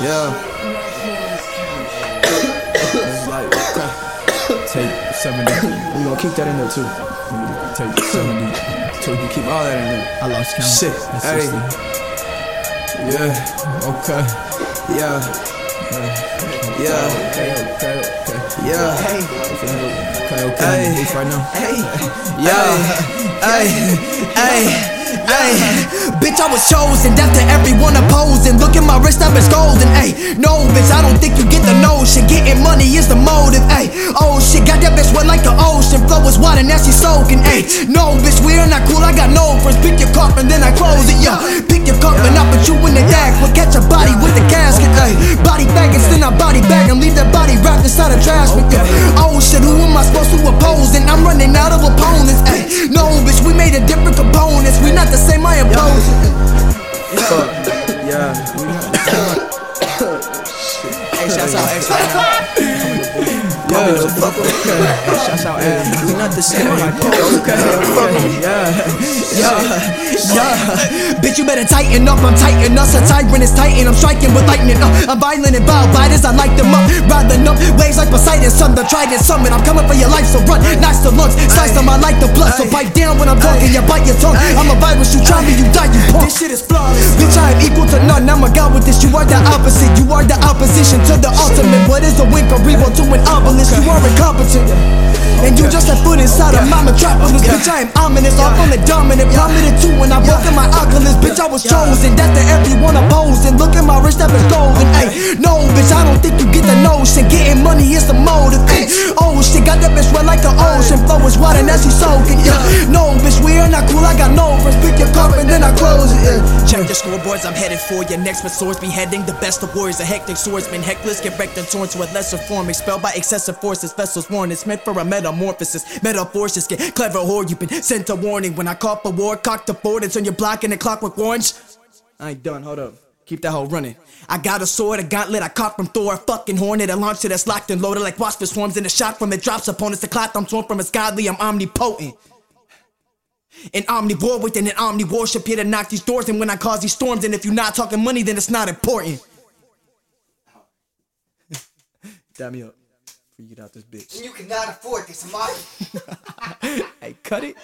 Yeah. It's like. Take 70. We gonna keep that in there too. Take 70. So we can keep all that in there. I lost count. Shit. Hey. Yeah. Okay. Yeah. Yeah. Okay, okay, okay. Yeah. Okay, okay. Hey. I'm beef right now. Hey, Yeah. hey, hey, hey. Bitch, I was chosen after everyone opposing. Look at my wrist, I've been no, bitch, I don't think you get the notion. Getting money is the motive. Hey, oh shit, got that bitch wet like the ocean. Flow is wide and now she soaking. Hey, no, bitch, we are not cool. I got no friends. Pick your cup and then I close it. Yeah, pick your cup and I put you in the yak. We'll catch a body with the casket. Hey, body bagging, then I body bag and leave that body wrapped inside a trash. bin. Yeah. Oh shit, who am I supposed to oppose? And I'm running out of opponents. Hey, no, bitch, we made a different components. We not the same, I oppose. Fuck. Yeah. Hey, shouts out X right now. Yeah. Hey, shouts out X. We not the same. Okay. Yeah. Yeah, yeah. Bitch, you better tighten up. I'm tighten us. A tyrant is titan. I'm striking with lightning. Uh, I'm violent and wild biters. I light them up. Riding up waves like Poseidon. Sun, the trident summit. I'm coming for your life, so run. Nice to lungs. Slice them, I like the blood. So bite down when I'm talking. You bite your tongue. I'm a virus. You try me, you die, you punk. This shit is flawless. Bitch, I am equal to none. I'm a god with this. You are the opposite. You are the opposition to the ultimate. What is a wink or reroll to an obelisk? You are incompetent. And you just a foot inside of my metropolis. Bitch, I am ominous. Off on the dominant. Plummeted too when I broke in my Oculus. Bitch, I was chosen. Death to everyone opposing. Look at my wrist that been stolen. Check the scoreboards, I'm headed for your next with swords beheading the best of warriors, a hectic swordsman, heckless, get wrecked and torn to a lesser form, expelled by excessive forces, vessels worn, it's meant for a metamorphosis, metamorphosis, get clever whore, you've been sent a warning when I call for war, cock the board, it's on your block and the clockwork orange. I ain't done, hold up. Keep that hoe running. I got a sword, a gauntlet I caught from Thor, a fucking hornet, a launcher that's locked and loaded like wasp swarms, and a shot from it drops opponents. The cloth I'm torn from is godly, I'm omnipotent. An omnivore within an omni worship here to knock these doors. And when I cause these storms, and if you're not talking money, then it's not important. Dab me up. Before you get out this bitch. And You cannot afford this, Mark. Hey, cut it.